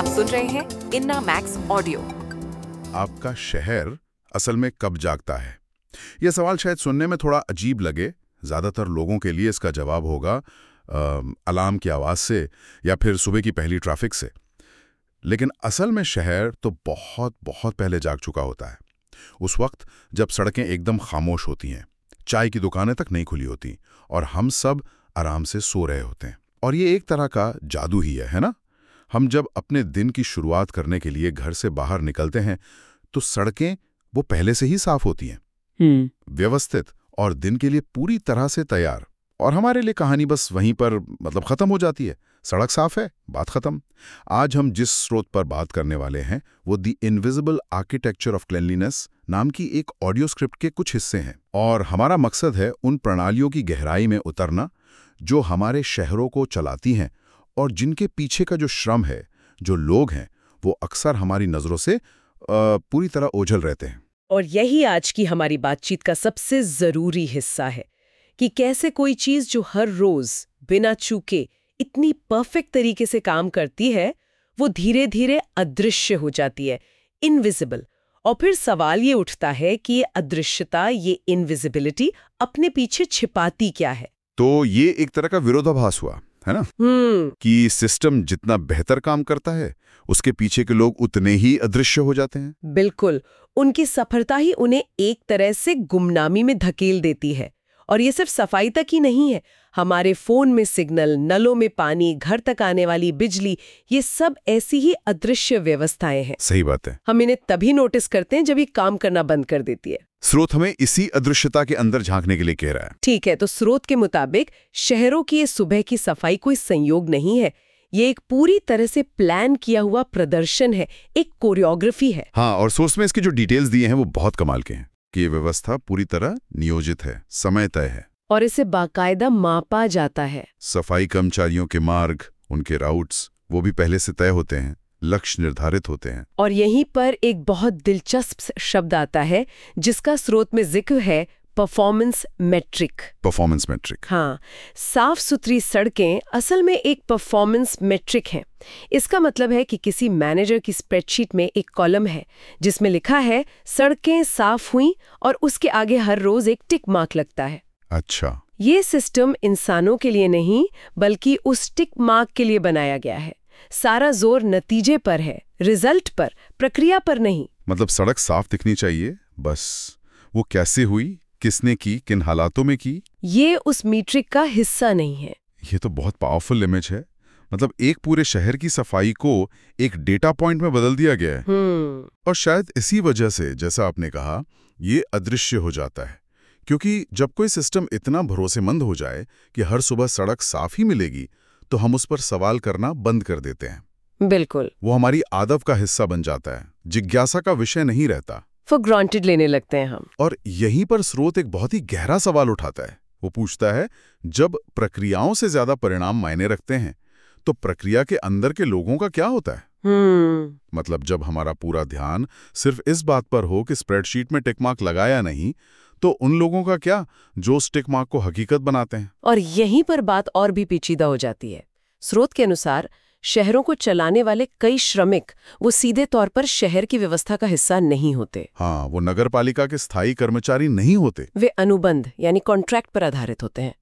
आप सुन रहे हैं इन्ना मैक्स ऑडियो। आपका शहर असल में कब जागता है? यह सवाल शायद सुनने में थोड़ा अजीब लगे। ज़्यादातर लोगों के लिए इसका जवाब होगा अ, अलार्म की आवाज़ से या फिर सुबह की पहली ट्रैफ़िक से। लेकिन असल में शहर तो बहुत बहुत पहले जाग चुका होता है। उस वक्त जब सड़कें एकदम खामोश होती हैं चाय की दुकानें तक नहीं खुली होती और हम सब आराम से सो रहे होते हैं। और ये एक तरह का जादू ही है है ना? हम जब अपने दिन की शुरुआत करने के लिए घर से बाहर निकलते हैं तो सड़कें वो पहले से ही साफ़ होती हैं। हम्म। व्यवस्थित और दिन के लिए पूरी तरह से तैयार। और हमारे लिए कहानी बस वहीं पर मतलब खत्म हो जाती है। सड़क साफ़ है बात खत्म। आज हम जिस स्रोत पर बात करने वाले हैं वो the invisible architecture of cleanliness नाम की एक ऑडियो स्क्रिप्ट के कुछ हिस्से हैं। और हमारा मकसद है उन प्रणालियों की गहराई में उतरना जो हमारे शहरों को चलाती हैं और जिनके पीछे का जो श्रम है जो लोग हैं वो अक्सर हमारी नज़रों से पूरी तरह ओझल रहते हैं। और यही आज की हमारी बातचीत का सबसे ज़रूरी हिस्सा है कि कैसे कोई चीज़ जो हर रोज बिना चूके इतनी परफेक्ट तरीके से काम करती है वो धीरे धीरे अदृश्य हो जाती है इनविजिबल और फिर सवाल ये उठता है कि ये अदृश्यता ये इनविजिबिलिटी अपने पीछे छिपाती क्या है? तो ये एक तरह का विरोधाभास हुआ। है ना? हम्म। कि सिस्टम जितना बेहतर काम करता है उसके पीछे के लोग उतने ही अदृश्य हो जाते हैं। बिल्कुल। उनकी सफलता ही उन्हें एक तरह से गुमनामी में धकेल देती है। और ये सिर्फ़ सफ़ाई तक ही नहीं है। हमारे फ़ोन में सिग्नल नलों में पानी घर तक आने वाली बिजली ये सब ऐसी ही अदृश्य व्यवस्थाएँ हैं। सही बात है। हम इन्हें तभी नोटिस करते हैं जब ये काम करना बंद कर देती है। स्रोत हमें इसी अदृश्यता के अंदर झांकने के लिए कह रहा है। ठीक है तो स्रोत के मुताबिक शहरों की ये सुबह की सफ़ाई कोई संयोग नहीं है। ये एक पूरी तरह से प्लान किया हुआ प्रदर्शन है एक कोरियोग्राफी है। हाँ और सोर्स में इसके जो डिटेल्स दिए हैं वो बहुत कमाल के हैं कि ये व्यवस्था पूरी तरह नियोजित है समय तय है। और इसे बाकायदा मापा जाता है। सफ़ाई कर्मचारियों के मार्ग उनके राउट्स वो भी पहले से तय होते हैं। लक्ष्य निर्धारित होते हैं। और यहीं पर एक बहुत दिलचस्प शब्द आता है जिसका स्रोत में ज़िक्र है परफॉर्मेंस मेट्रिक परफॉर्मेंस मेट्रिक हाँ साफ़ सुथरी सड़कें असल में एक परफॉर्मेंस मेट्रिक है। इसका मतलब है कि किसी मैनेजर की स्प्रेडशीट में एक कॉलम है जिसमें लिखा है सड़कें साफ़ हुई और उसके आगे हर रोज एक टिक मार्क लगता है। अच्छा। ये सिस्टम इंसानों के लिए नहीं बल्कि उस टिक मार्क के लिए बनाया गया है। सारा ज़ोर नतीजे पर है रिज़ल्ट पर प्रक्रिया पर नहीं। मतलब सड़क साफ़ दिखनी चाहिए बस। वो कैसे हुई किसने की किन हालातों में की? ये उस मीट्रिक का हिस्सा नहीं है। ये तो बहुत पावरफुल इमेज है। मतलब एक पूरे शहर की सफ़ाई को एक डेटा पॉइंट में बदल दिया गया है। हम्म। और शायद इसी वजह से जैसा आपने कहा ये अदृश्य हो जाता है। क्योंकि जब कोई सिस्टम इतना भरोसेमंद हो जाए कि हर सुबह सड़क साफ़ ही मिलेगी तो हम उस पर सवाल करना बंद कर देते हैं। बिल्कुल। वो हमारी आदव का हिस्सा बन जाता है जिज्ञासा का विषय नहीं रहता। फॉर ग्रांटेड लेने लगते हैं हम। और यहीं पर स्रोत एक बहुत ही गहरा सवाल उठाता है। वो पूछता है जब प्रक्रियाओं से ज़्यादा परिणाम मायने रखते हैं तो प्रक्रिया के अंदर के लोगों का क्या होता है? हम्म। मतलब जब हमारा पूरा ध्यान सिर्फ़ इस बात पर हो कि स्प्रेडशीट में टिकमार्क लगाया नहीं तो उन लोगों का क्या जो उस टिक मार्क को हकीकत बनाते हैं? और यहीं पर बात और भी पेचीदा हो जाती है। स्रोत के अनुसार शहरों को चलाने वाले कई श्रमिक वो सीधे तौर पर शहर की व्यवस्था का हिस्सा नहीं होते। हाँ वो नगर के स्थायी कर्मचारी नहीं होते। वे अनुबंध यानी कॉन्ट्रैक्ट पर आधारित होते हैं।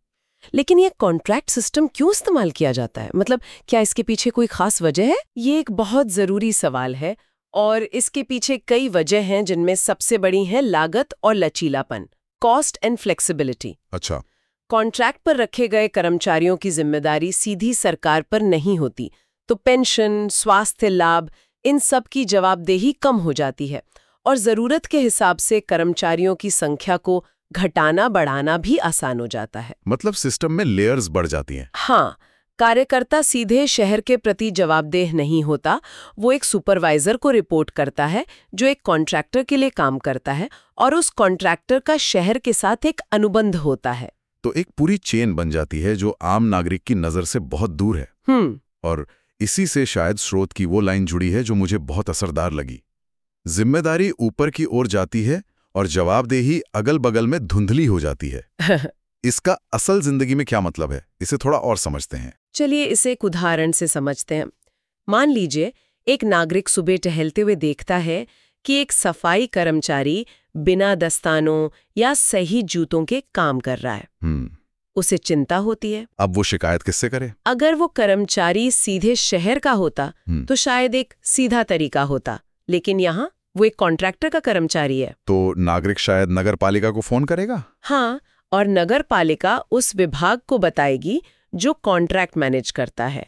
लेकिन ये कॉन्ट्रैक्ट सिस्टम क्यों इस्तेमाल किया जाता है? मतलब क्या इसके पीछे कोई खास वजह है? ये एक बहुत ज़रूरी सवाल है और इसके पीछे कई वजह हैं जिनमें सबसे बड़ी है लागत और लचीलापन कॉस्ट एंड फ्लेक्सिबिलिटी अच्छा। कॉन्ट्रैक्ट पर रखे गए कर्मचारियों की ज़िम्मेदारी सीधी सरकार पर नहीं होती तो पेंशन स्वास्थ्य लाभ इन सब की जवाबदेही कम हो जाती है और ज़रूरत के हिसाब से कर्मचारियों की संख्या को घटाना बढ़ाना भी आसान हो जाता है। मतलब सिस्टम में लेयर्स बढ़ जाती हैं। हाँ कार्यकर्ता सीधे शहर के प्रति जवाबदेह नहीं होता। वो एक सुपरवाइजर को रिपोर्ट करता है जो एक कॉन्ट्रैक्टर के लिए काम करता है और उस कॉन्ट्रैक्टर का शहर के साथ एक अनुबंध होता है। तो एक पूरी चेन बन जाती है जो आम नागरिक की नज़र से बहुत दूर है। हम्म। और इसी से शायद स्रोत की वो लाइन जुड़ी है जो मुझे बहुत असरदार लगी। ज़िम्मेदारी ऊपर की ओर जाती है और जवाबदेही अगल बगल में धुंधली हो जाती है। इसका असल ज़िंदगी में क्या मतलब है इसे थोड़ा और समझते हैं। चलिए इसे एक उदाहरण से समझते हैं। मान लीजिए एक नागरिक सुबह टहलते हुए देखता है कि एक सफ़ाई कर्मचारी बिना दस्तानों या सही जूतों के काम कर रहा है। हम्म। उसे चिंता होती है। अब वो शिकायत किससे करे? अगर वो कर्मचारी सीधे शहर का होता हम्म। तो शायद एक सीधा तरीका होता। लेकिन यहाँ वो एक कॉन्ट्रैक्टर का कर्मचारी है। तो नागरिक शायद नगर पालिका को फ़ोन करेगा? हाँ और नगर पालिका उस विभाग को बताएगी जो कॉन्ट्रैक्ट मैनेज करता है।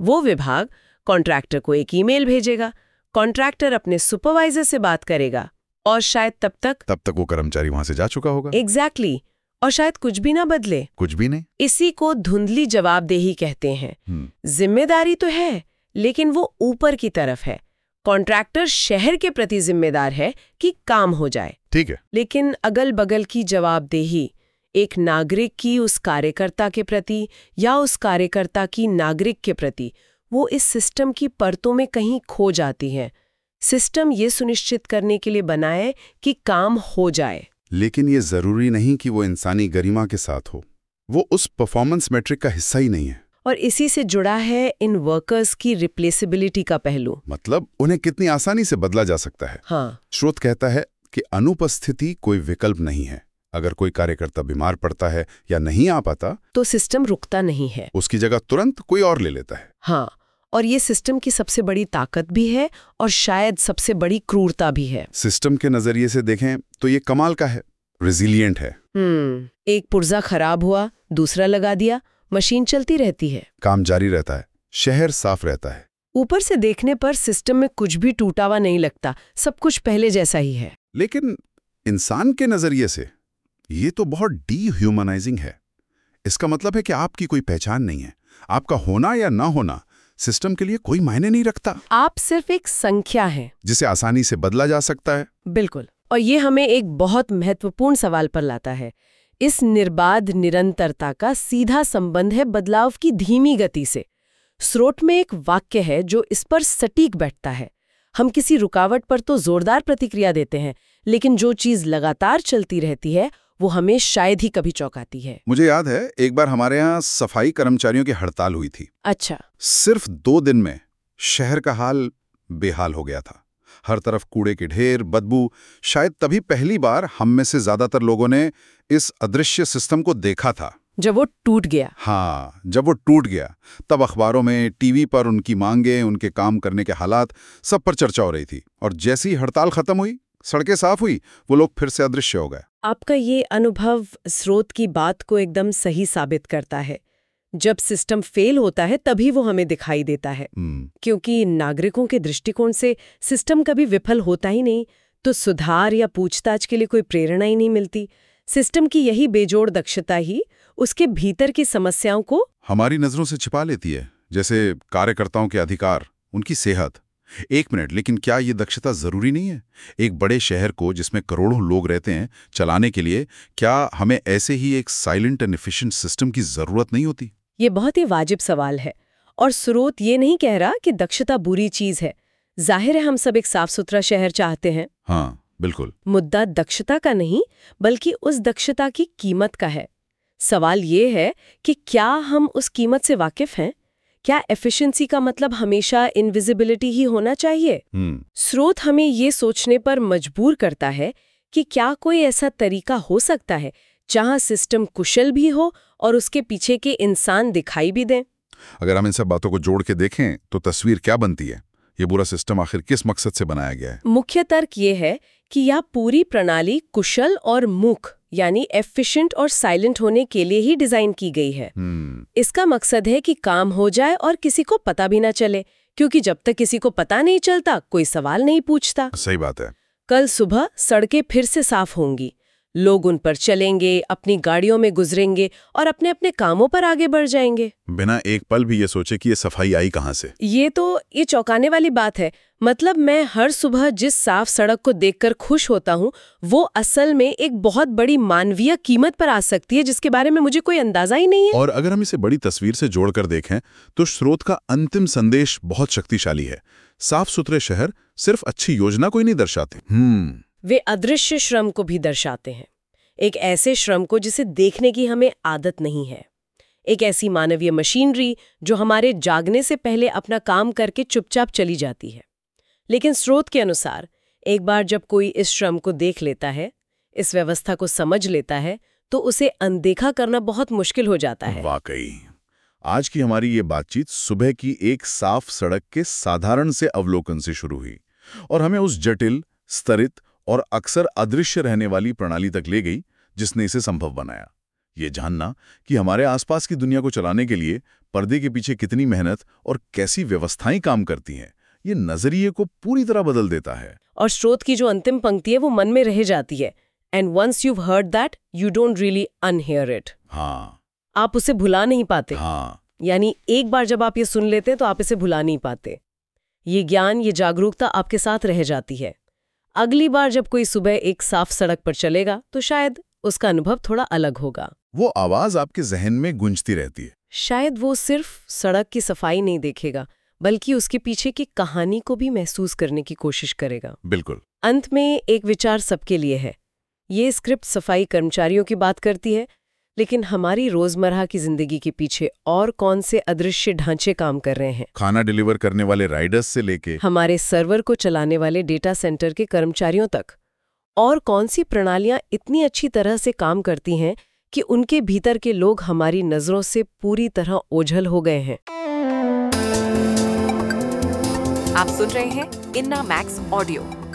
वो विभाग कॉन्ट्रैक्टर को एक ईमेल भेजेगा कॉन्ट्रैक्टर अपने सुपरवाइजर से बात करेगा और शायद तब तक तब तक वो कर्मचारी वहाँ से जा चुका होगा। एग्जैक्टली exactly, और शायद कुछ भी ना बदले। कुछ भी नहीं। इसी को धुंधली जवाबदेही कहते हैं। हम्म। ज़िम्मेदारी तो है लेकिन वो ऊपर की तरफ़ है। कॉन्ट्रैक्टर शहर के प्रति जिम्मेदार है कि काम हो जाए। ठीक है। लेकिन अगल बगल की जवाबदेही एक नागरिक की उस कार्यकर्ता के प्रति या उस कार्यकर्ता की नागरिक के प्रति वो इस सिस्टम की परतों में कहीं खो जाती है। सिस्टम ये सुनिश्चित करने के लिए बनाए कि काम हो जाए। लेकिन ये ज़रूरी नहीं कि वो इंसानी गरिमा के साथ हो। वो उस परफॉर्मेंस मैट्रिक का हिस्सा ही नहीं है। और इसी से जुड़ा है इन वर्कर्स की रिप्लेसिबिलिटी का पहलू। मतलब उन्हें कितनी आसानी से बदला जा सकता है। हाँ। श्रोत कहता है कि अनुपस्थिति कोई विकल्प नहीं है। अगर कोई कार्यकर्ता बीमार पड़ता है या नहीं आ पाता तो सिस्टम रुकता नहीं है। उसकी जगह तुरंत कोई और ले लेता है। हाँ और ये सिस्टम की सबसे बड़ी ताकत भी है और शायद सबसे बड़ी क्रूरता भी है। सिस्टम के नज़रिए से देखें तो ये कमाल का है रिजिलियंट है। हम्म एक पुर्जा खराब हुआ दूसरा लगा दिया मशीन चलती रहती है। काम जारी रहता है शहर साफ़ रहता है। ऊपर से देखने पर सिस्टम में कुछ भी टूटा हुआ नहीं लगता सब कुछ पहले जैसा ही है। लेकिन इंसान के नज़रिए से ये तो बहुत डीह्यूमनाइजिंग है। इसका मतलब है कि आपकी कोई पहचान नहीं है। आपका होना या ना होना सिस्टम के लिए कोई मायने नहीं रखता। आप सिर्फ़ एक संख्या है। जिसे आसानी से बदला जा सकता है। बिल्कुल। और ये हमें एक बहुत महत्वपूर्ण सवाल पर लाता है। इस निर्बाध निरंतरता का सीधा संबंध है बदलाव की धीमी गति से। स्रोत में एक वाक्य है जो इस पर सटीक बैठता है। हम किसी रुकावट पर तो जोरदार प्रतिक्रिया देते हैं लेकिन जो चीज़ लगातार चलती रहती है वो हमें शायद ही कभी चौंकाती है। मुझे याद है एक बार हमारे यहाँ सफ़ाई कर्मचारियों की हड़ताल हुई थी। अच्छा। सिर्फ़ दो दिन में शहर का हाल बेहाल हो गया था। हर तरफ़ कूड़े के ढेर बदबू शायद तभी पहली बार हम में से ज़्यादातर लोगों ने इस अदृश्य सिस्टम को देखा था। जब वो टूट गया। हाँ जब वो टूट गया तब अखबारों में टीवी पर उनकी मांगे उनके काम करने के हालात सब पर चर्चा हो रही थी। और जैसी हड़ताल खत्म हुई सड़कें साफ़ हुई वो लोग फिर से अदृश्य हो गए। आपका ये अनुभव स्रोत की बात को एकदम सही साबित करता है। जब सिस्टम फेल होता है तभी वो हमें दिखाई देता है। हम्म, क्योंकि नागरिकों के दृष्टिकोण से सिस्टम कभी विफल होता ही नहीं तो सुधार या पूछताछ के लिए कोई प्रेरणा ही नहीं मिलती। सिस्टम की यही बेजोड़ दक्षता ही उसके भीतर की समस्याओं को हमारी नज़रों से छिपा लेती है जैसे कार्यकर्ताओं के अधिकार उनकी सेहत। एक मिनट लेकिन क्या ये दक्षता ज़रूरी नहीं है? एक बड़े शहर को जिसमें करोड़ों लोग रहते हैं चलाने के लिए क्या हमें ऐसे ही एक साइलेंट एंड एफिशिएंट सिस्टम की ज़रूरत नहीं होती? ये बहुत ही वाजिब सवाल है और स्रोत ये नहीं कह रहा कि दक्षता बुरी चीज़ है। ज़ाहिर है हम सब एक साफ़ सुथरा शहर चाहते हैं। हाँ बिल्कुल। मुद्दा दक्षता का नहीं बल्कि उस दक्षता की कीमत का है। सवाल ये है कि क्या हम उस कीमत से वाकिफ हैं? क्या एफिशिएंसी का मतलब हमेशा इनविजिबिलिटी ही होना चाहिए? हम्म। स्रोत हमें ये सोचने पर मजबूर करता है कि क्या कोई ऐसा तरीका हो सकता है जहाँ सिस्टम कुशल भी हो और उसके पीछे के इंसान दिखाई भी दें। अगर हम इन सब बातों को जोड़ के देखें तो तस्वीर क्या बनती है? ये पूरा सिस्टम आखिर किस मकसद से बनाया गया है? मुख्य तर्क ये है कि यह पूरी प्रणाली कुशल और मुख यानी एफिशिएंट और साइलेंट होने के लिए ही डिज़ाइन की गई है। hmm. इसका मकसद है कि काम हो जाए और किसी को पता भी ना चले क्योंकि जब तक किसी को पता नहीं चलता कोई सवाल नहीं पूछता। सही बात है। कल सुबह सड़कें फिर से साफ़ होंगी। लोग उन पर चलेंगे अपनी गाड़ियों में गुजरेंगे और अपने अपने कामों पर आगे बढ़ जाएँगे। बिना एक पल भी ये सोचे कि ये सफ़ाई आई कहाँ से? ये तो ये चौंकाने वाली बात है। मतलब मैं हर सुबह जिस साफ़ सड़क को देखकर खुश होता हूँ वो असल में एक बहुत बड़ी मानवीय कीमत पर आ सकती है जिसके बारे में मुझे कोई अंदाज़ा ही नहीं है। और अगर हम इसे बड़ी तस्वीर से जोड़कर देखें तो स्रोत का अंतिम संदेश बहुत शक्तिशाली है। साफ़ सुथरे शहर सिर्फ़ अच्छी योजना को ही नहीं दर्शाते। हम्म। वे अदृश्य श्रम को भी दर्शाते हैं। एक ऐसे श्रम को जिसे देखने की हमें आदत नहीं है। एक ऐसी मानवीय मशीनरी जो हमारे जागने से पहले अपना काम करके चुपचाप चली जाती है। लेकिन स्रोत के अनुसार, एक बार जब कोई इस श्रम को देख लेता है, इस व्यवस्था को समझ लेता है तो उसे अनदेखा करना बहुत मुश्किल हो जाता है। वाकई। आज की हमारी ये बातचीत सुबह की एक साफ़ सड़क के साधारण से अवलोकन से शुरू हुई और हमें उस जटिल, स्तरित और अक्सर अदृश्य रहने वाली प्रणाली तक ले गई जिसने इसे संभव बनाया। ये जानना कि हमारे आसपास की दुनिया को चलाने के लिए पर्दे के पीछे कितनी मेहनत और कैसी व्यवस्थाएँ काम करती हैं ये नज़रिए को पूरी तरह बदल देता है। और स्रोत की जो अंतिम पंक्ति है वो मन में रह जाती है। And once you heard that you don't really unhear it हाँ। आप उसे भुला नहीं पाते। हाँ। यानी एक बार जब आप ये सुन लेते हैं तो आप इसे भुला नहीं पाते। ये ज्ञान ये जागरूकता आपके साथ रह जाती है। अगली बार जब कोई सुबह एक साफ़ सड़क पर चलेगा तो शायद उसका अनुभव थोड़ा अलग होगा। वो आवाज़ आपके जहन में गुंजती रहती है। शायद वो सिर्फ़ सड़क की सफ़ाई नहीं देखेगा बल्कि उसके पीछे की कहानी को भी महसूस करने की कोशिश करेगा। बिल्कुल। अंत में एक विचार सबके लिए है। ये स्क्रिप्ट सफ़ाई कर्मचारियों की बात करती है लेकिन हमारी रोज़मर्रा की ज़िंदगी के पीछे और कौन से अदृश्य ढांचे काम कर रहे हैं? खाना डिलीवर करने वाले राइडर्स से लेके हमारे सर्वर को चलाने वाले डेटा सेंटर के कर्मचारियों तक और कौन सी प्रणालियाँ इतनी अच्छी तरह से काम करती हैं कि उनके भीतर के लोग हमारी नज़रों से पूरी तरह ओझल हो गए हैं। आप सुन रहे हैं इन्ना मैक्स ऑडियो।